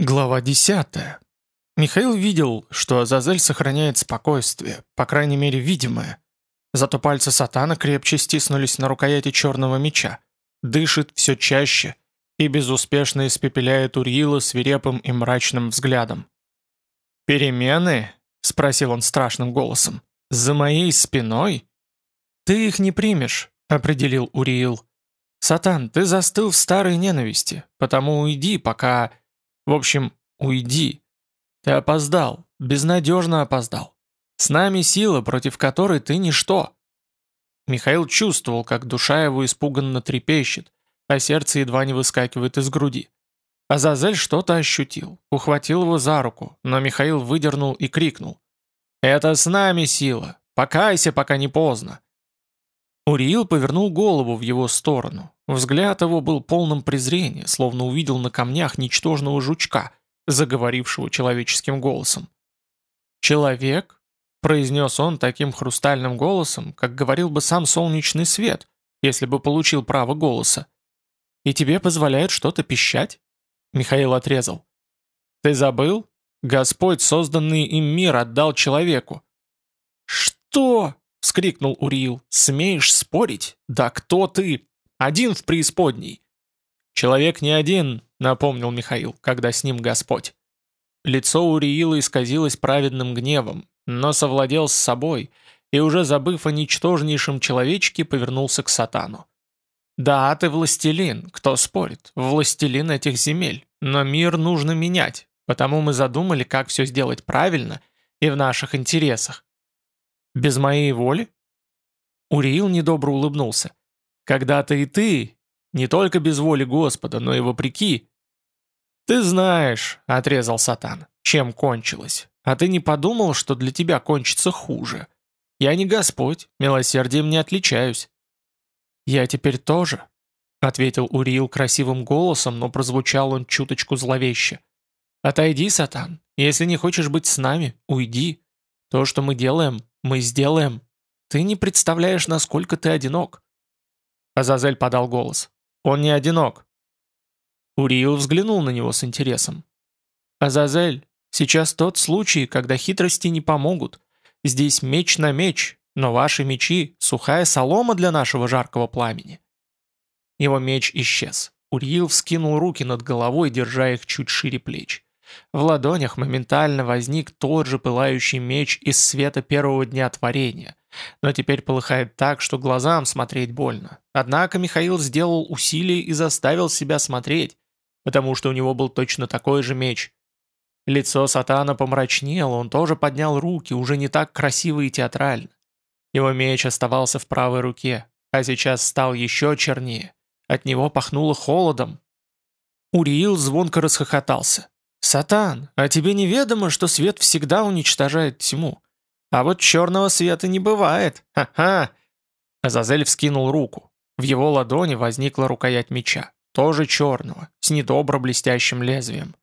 Глава 10. Михаил видел, что Азазель сохраняет спокойствие, по крайней мере видимое. Зато пальцы сатана крепче стиснулись на рукояти черного меча. Дышит все чаще и безуспешно испепеляет Уриила свирепым и мрачным взглядом. «Перемены?» — спросил он страшным голосом. «За моей спиной?» «Ты их не примешь», — определил Уриил. «Сатан, ты застыл в старой ненависти, потому уйди, пока...» В общем, уйди. Ты опоздал, безнадежно опоздал. С нами сила, против которой ты ничто». Михаил чувствовал, как душа его испуганно трепещет, а сердце едва не выскакивает из груди. Азазель что-то ощутил, ухватил его за руку, но Михаил выдернул и крикнул. «Это с нами сила! Покайся, пока не поздно!» Уриил повернул голову в его сторону. Взгляд его был полным презрения, словно увидел на камнях ничтожного жучка, заговорившего человеческим голосом. «Человек?» — произнес он таким хрустальным голосом, как говорил бы сам солнечный свет, если бы получил право голоса. «И тебе позволяют что-то пищать?» Михаил отрезал. «Ты забыл? Господь, созданный им мир, отдал человеку». «Что?» — вскрикнул Уриил. «Смеешь спорить? Да кто ты? Один в преисподней!» «Человек не один», — напомнил Михаил, когда с ним Господь. Лицо Уриила исказилось праведным гневом, но совладел с собой и, уже забыв о ничтожнейшем человечке, повернулся к сатану. «Да, ты властелин, кто спорит, властелин этих земель, но мир нужно менять, потому мы задумали, как все сделать правильно и в наших интересах. Без моей воли?» Уриил недобро улыбнулся. «Когда-то и ты, не только без воли Господа, но и вопреки...» «Ты знаешь», — отрезал Сатан, — «чем кончилось. А ты не подумал, что для тебя кончится хуже? Я не Господь, милосердием не отличаюсь». «Я теперь тоже», — ответил Уриил красивым голосом, но прозвучал он чуточку зловеще. «Отойди, Сатан. Если не хочешь быть с нами, уйди. То, что мы делаем, мы сделаем. Ты не представляешь, насколько ты одинок». Азазель подал голос. «Он не одинок». Уриил взглянул на него с интересом. «Азазель, сейчас тот случай, когда хитрости не помогут. Здесь меч на меч, но ваши мечи — сухая солома для нашего жаркого пламени». Его меч исчез. Уриил вскинул руки над головой, держа их чуть шире плеч. В ладонях моментально возник тот же пылающий меч из света первого дня творения, но теперь полыхает так, что глазам смотреть больно. Однако Михаил сделал усилие и заставил себя смотреть, потому что у него был точно такой же меч. Лицо сатана помрачнело, он тоже поднял руки, уже не так красиво и театрально. Его меч оставался в правой руке, а сейчас стал еще чернее. От него пахнуло холодом. Уриил звонко расхохотался. «Сатан, а тебе неведомо, что свет всегда уничтожает тьму? А вот черного света не бывает. Ха-ха!» Азазель вскинул руку. В его ладони возникла рукоять меча, тоже черного, с недобро блестящим лезвием.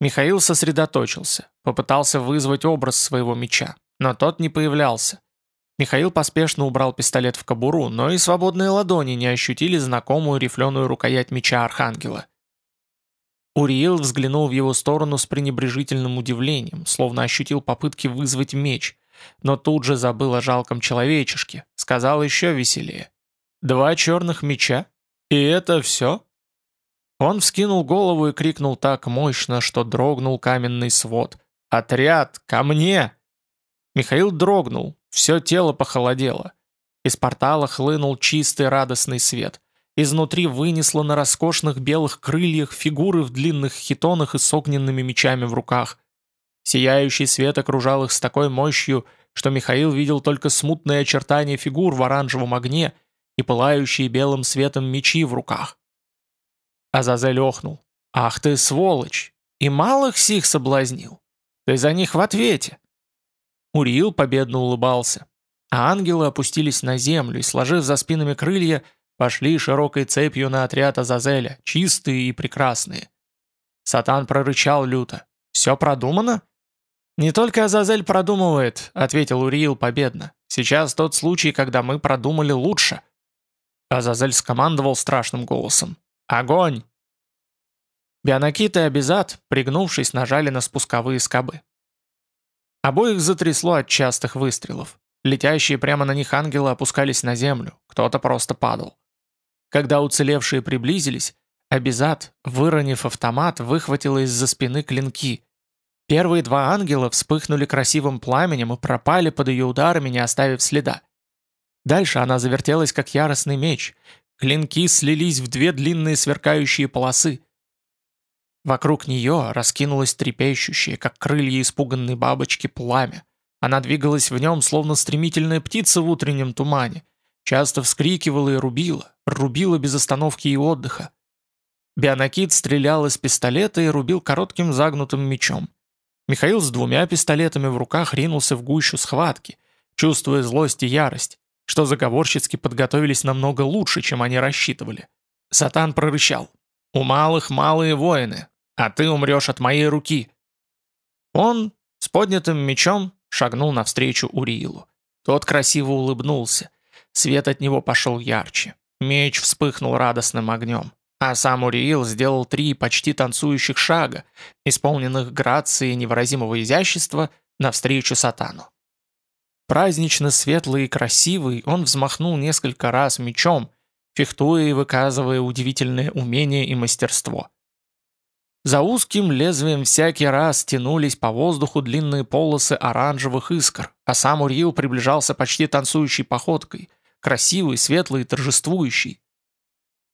Михаил сосредоточился, попытался вызвать образ своего меча, но тот не появлялся. Михаил поспешно убрал пистолет в кобуру, но и свободные ладони не ощутили знакомую рифленую рукоять меча Архангела. Уриил взглянул в его сторону с пренебрежительным удивлением, словно ощутил попытки вызвать меч, но тут же забыл о жалком человечешке, сказал еще веселее. «Два черных меча? И это все?» Он вскинул голову и крикнул так мощно, что дрогнул каменный свод. «Отряд, ко мне!» Михаил дрогнул, все тело похолодело. Из портала хлынул чистый радостный свет. Изнутри вынесло на роскошных белых крыльях фигуры в длинных хитонах и с огненными мечами в руках. Сияющий свет окружал их с такой мощью, что Михаил видел только смутные очертания фигур в оранжевом огне и пылающие белым светом мечи в руках. Азазель охнул. «Ах ты, сволочь! И малых сих соблазнил! Ты за них в ответе!» Уриил победно улыбался, а ангелы опустились на землю и, сложив за спинами крылья, Пошли широкой цепью на отряд Азазеля, чистые и прекрасные. Сатан прорычал люто. «Все продумано?» «Не только Азазель продумывает», — ответил Уриил победно. «Сейчас тот случай, когда мы продумали лучше». Азазель скомандовал страшным голосом. «Огонь!» Бионакит и Абизат, пригнувшись, нажали на спусковые скобы. Обоих затрясло от частых выстрелов. Летящие прямо на них ангелы опускались на землю, кто-то просто падал. Когда уцелевшие приблизились, Абизат, выронив автомат, выхватила из-за спины клинки. Первые два ангела вспыхнули красивым пламенем и пропали под ее ударами, не оставив следа. Дальше она завертелась, как яростный меч. Клинки слились в две длинные сверкающие полосы. Вокруг нее раскинулось трепещущее, как крылья испуганной бабочки, пламя. Она двигалась в нем, словно стремительная птица в утреннем тумане. Часто вскрикивала и рубила, рубила без остановки и отдыха. Бионакит стрелял из пистолета и рубил коротким загнутым мечом. Михаил с двумя пистолетами в руках ринулся в гущу схватки, чувствуя злость и ярость, что заговорщицки подготовились намного лучше, чем они рассчитывали. Сатан прорычал. «У малых малые воины, а ты умрешь от моей руки». Он с поднятым мечом шагнул навстречу Уриилу. Тот красиво улыбнулся. Свет от него пошел ярче. Меч вспыхнул радостным огнем. А сам Уриил сделал три почти танцующих шага, исполненных грации и невыразимого изящества, навстречу сатану. Празднично светлый и красивый, он взмахнул несколько раз мечом, фехтуя и выказывая удивительное умение и мастерство. За узким лезвием всякий раз тянулись по воздуху длинные полосы оранжевых искр, а сам Урил приближался почти танцующей походкой, красивый, светлый и торжествующий.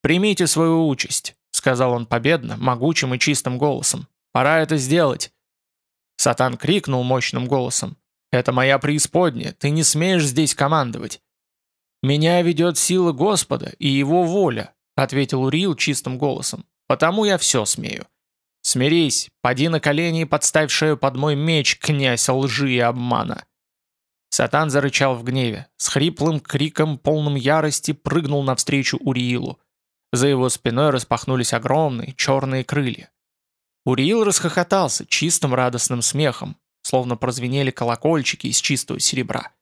«Примите свою участь», — сказал он победно, могучим и чистым голосом. «Пора это сделать». Сатан крикнул мощным голосом. «Это моя преисподняя, ты не смеешь здесь командовать». «Меня ведет сила Господа и его воля», — ответил Урил чистым голосом. «Потому я все смею. Смирись, поди на колени и подставь шею под мой меч, князь лжи и обмана». Сатан зарычал в гневе, с хриплым криком, полным ярости, прыгнул навстречу Уриилу. За его спиной распахнулись огромные черные крылья. Уриил расхохотался чистым радостным смехом, словно прозвенели колокольчики из чистого серебра.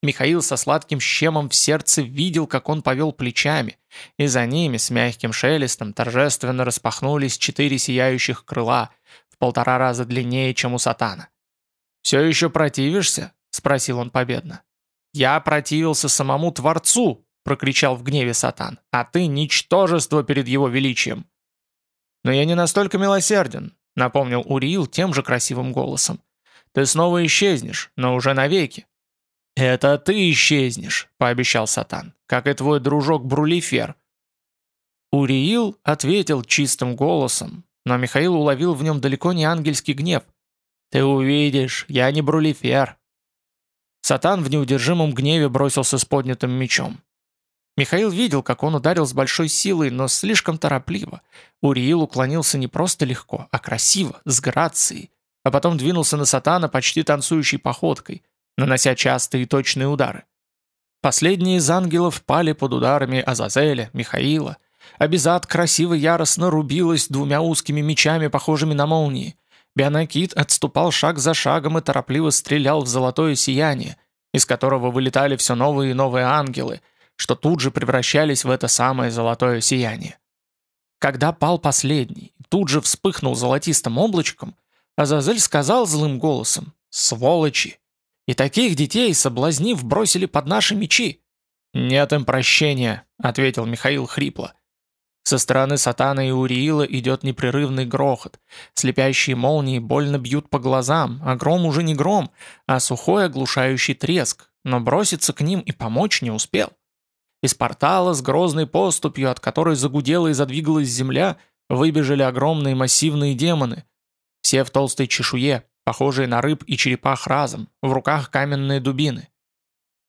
Михаил со сладким щемом в сердце видел, как он повел плечами, и за ними с мягким шелестом торжественно распахнулись четыре сияющих крыла, в полтора раза длиннее, чем у сатана. «Все еще противишься?» — спросил он победно. «Я противился самому Творцу!» — прокричал в гневе Сатан. «А ты — ничтожество перед его величием!» «Но я не настолько милосерден», — напомнил Уриил тем же красивым голосом. «Ты снова исчезнешь, но уже навеки». «Это ты исчезнешь», — пообещал Сатан, «как и твой дружок Брулифер». Уриил ответил чистым голосом, но Михаил уловил в нем далеко не ангельский гнев. «Ты увидишь, я не Брулифер». Сатан в неудержимом гневе бросился с поднятым мечом. Михаил видел, как он ударил с большой силой, но слишком торопливо. Уриил уклонился не просто легко, а красиво, с грацией, а потом двинулся на сатана почти танцующей походкой, нанося частые и точные удары. Последние из ангелов пали под ударами Азазеля, Михаила. Абизат красиво яростно рубилась двумя узкими мечами, похожими на молнии. Бионакит отступал шаг за шагом и торопливо стрелял в золотое сияние, из которого вылетали все новые и новые ангелы — что тут же превращались в это самое золотое сияние. Когда пал последний, тут же вспыхнул золотистым облачком, Азазель сказал злым голосом «Сволочи! И таких детей, соблазнив, бросили под наши мечи!» «Нет им прощения», — ответил Михаил хрипло. Со стороны Сатана и Уриила идет непрерывный грохот. Слепящие молнии больно бьют по глазам, а гром уже не гром, а сухой оглушающий треск, но броситься к ним и помочь не успел. Из портала с грозной поступью, от которой загудела и задвигалась земля, выбежали огромные массивные демоны. Все в толстой чешуе, похожие на рыб и черепах разом, в руках каменные дубины.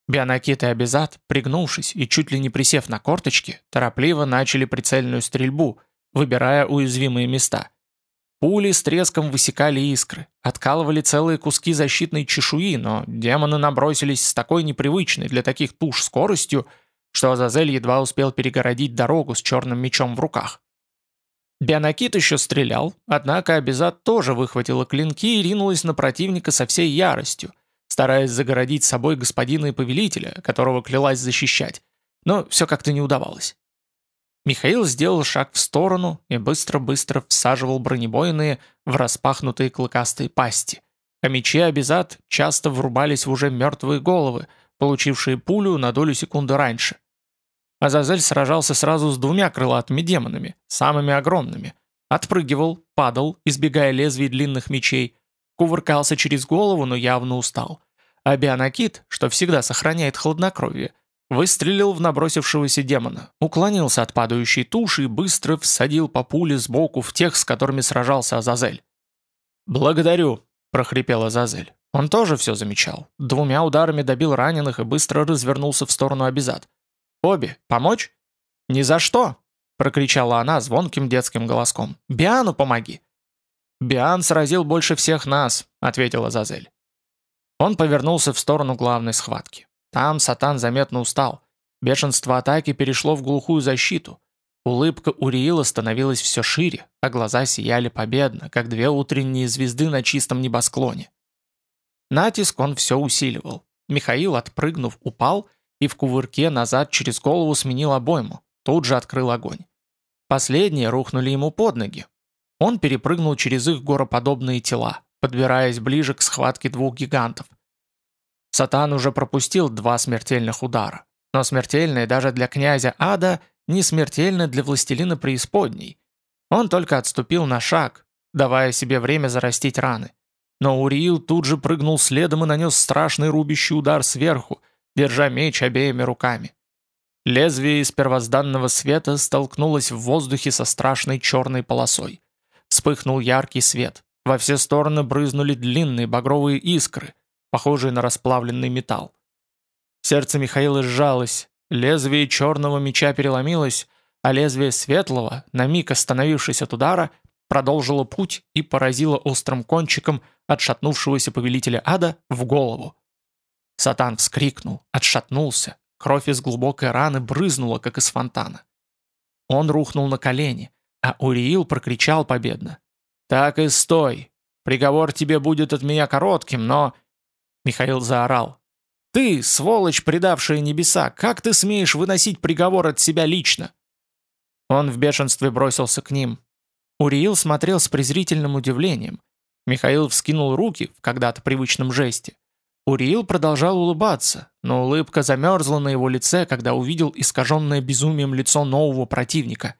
Бионакит и Абизат, пригнувшись и чуть ли не присев на корточки, торопливо начали прицельную стрельбу, выбирая уязвимые места. Пули с треском высекали искры, откалывали целые куски защитной чешуи, но демоны набросились с такой непривычной для таких туш скоростью, что Азазель едва успел перегородить дорогу с черным мечом в руках. Бионакит еще стрелял, однако Абизат тоже выхватила клинки и ринулась на противника со всей яростью, стараясь загородить собой господина и повелителя, которого клялась защищать, но все как-то не удавалось. Михаил сделал шаг в сторону и быстро-быстро всаживал бронебойные в распахнутые клыкастые пасти. А мечи Абизад часто врубались в уже мертвые головы, получившие пулю на долю секунды раньше. Азазель сражался сразу с двумя крылатыми демонами, самыми огромными. Отпрыгивал, падал, избегая лезвий длинных мечей, кувыркался через голову, но явно устал. А что всегда сохраняет хладнокровие, Выстрелил в набросившегося демона, уклонился от падающей туши и быстро всадил по пуле сбоку в тех, с которыми сражался Азазель. «Благодарю», — прохрипел Азазель. Он тоже все замечал. Двумя ударами добил раненых и быстро развернулся в сторону Абизад. «Обе, помочь?» «Ни за что!» — прокричала она звонким детским голоском. «Биану помоги!» «Биан сразил больше всех нас», — ответила Азазель. Он повернулся в сторону главной схватки. Там Сатан заметно устал. Бешенство атаки перешло в глухую защиту. Улыбка Уриила становилась все шире, а глаза сияли победно, как две утренние звезды на чистом небосклоне. Натиск он все усиливал. Михаил, отпрыгнув, упал и в кувырке назад через голову сменил обойму, тут же открыл огонь. Последние рухнули ему под ноги. Он перепрыгнул через их гороподобные тела, подбираясь ближе к схватке двух гигантов. Сатан уже пропустил два смертельных удара. Но смертельные даже для князя ада не смертельны для властелина преисподней. Он только отступил на шаг, давая себе время зарастить раны. Но Уриил тут же прыгнул следом и нанес страшный рубящий удар сверху, держа меч обеими руками. Лезвие из первозданного света столкнулось в воздухе со страшной черной полосой. Вспыхнул яркий свет. Во все стороны брызнули длинные багровые искры — похожие на расплавленный металл. Сердце Михаила сжалось, лезвие черного меча переломилось, а лезвие светлого, на миг остановившись от удара, продолжило путь и поразило острым кончиком отшатнувшегося повелителя ада в голову. Сатан вскрикнул, отшатнулся, кровь из глубокой раны брызнула, как из фонтана. Он рухнул на колени, а Уриил прокричал победно. «Так и стой! Приговор тебе будет от меня коротким, но Михаил заорал. «Ты, сволочь, предавшая небеса, как ты смеешь выносить приговор от себя лично?» Он в бешенстве бросился к ним. Уриил смотрел с презрительным удивлением. Михаил вскинул руки в когда-то привычном жесте. Уриил продолжал улыбаться, но улыбка замерзла на его лице, когда увидел искаженное безумием лицо нового противника.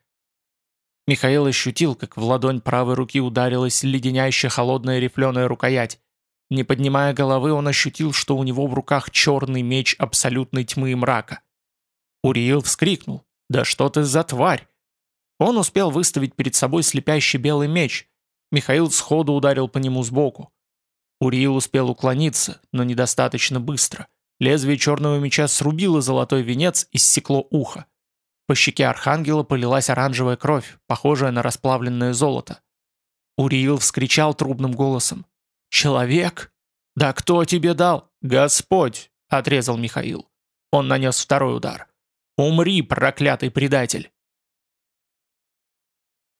Михаил ощутил, как в ладонь правой руки ударилась леденящая холодная рифленая рукоять. Не поднимая головы, он ощутил, что у него в руках черный меч абсолютной тьмы и мрака. Уриил вскрикнул. «Да что ты за тварь!» Он успел выставить перед собой слепящий белый меч. Михаил сходу ударил по нему сбоку. Уриил успел уклониться, но недостаточно быстро. Лезвие черного меча срубило золотой венец и ссекло ухо. По щеке архангела полилась оранжевая кровь, похожая на расплавленное золото. Уриил вскричал трубным голосом. «Человек? Да кто тебе дал?» «Господь!» — отрезал Михаил. Он нанес второй удар. «Умри, проклятый предатель!»